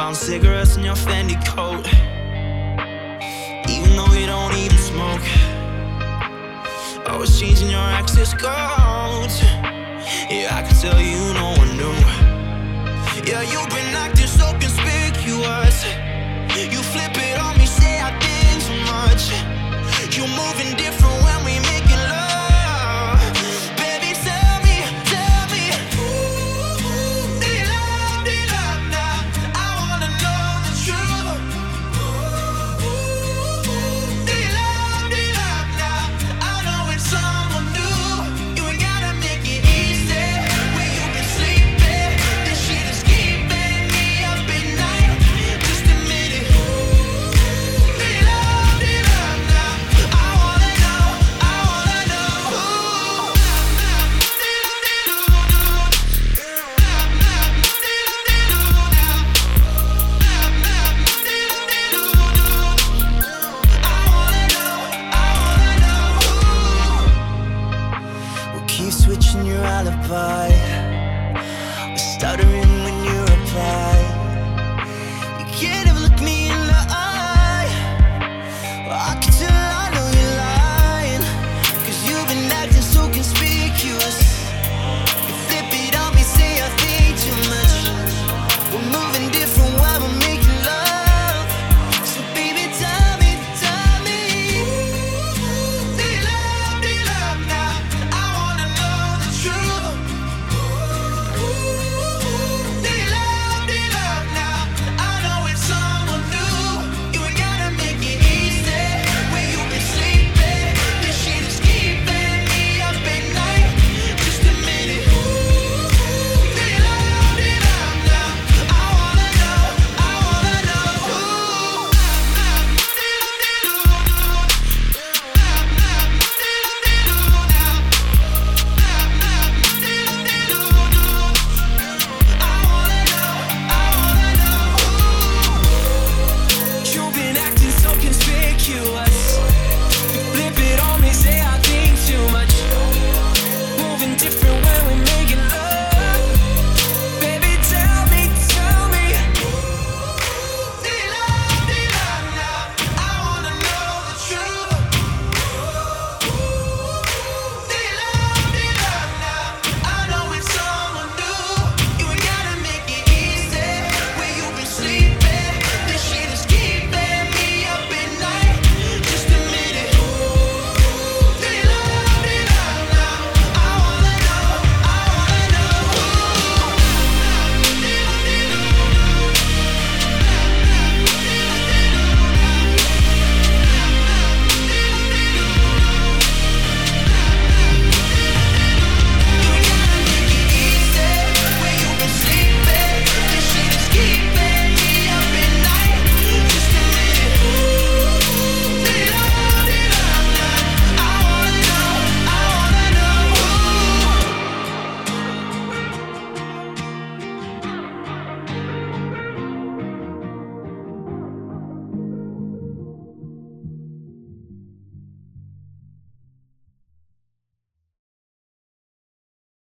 Found cigarettes in your Fendi coat. Even though you don't even smoke. I was changing your access codes. Yeah, I could tell you no one knew. Yeah, you've been knocked. have I